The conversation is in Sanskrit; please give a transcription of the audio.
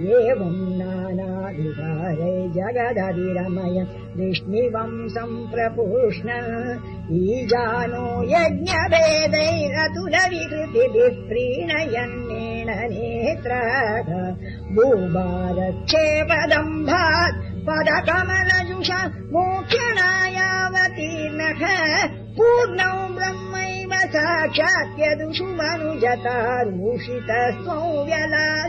एवम् नानाहिताय जगदधिरमय विष्णिवंशम् प्रपूष्ण। ईजानो यज्ञभेदैरतुलविकृतिभिः प्रीणयन्नेण विकृति भूभारक्षेपदम्भात् नेत्र मोक्षणायावतीर्णः पूर्णौ ब्रह्मैव साक्षात्यदुषु मनुजता रूषितस्त्व व्यला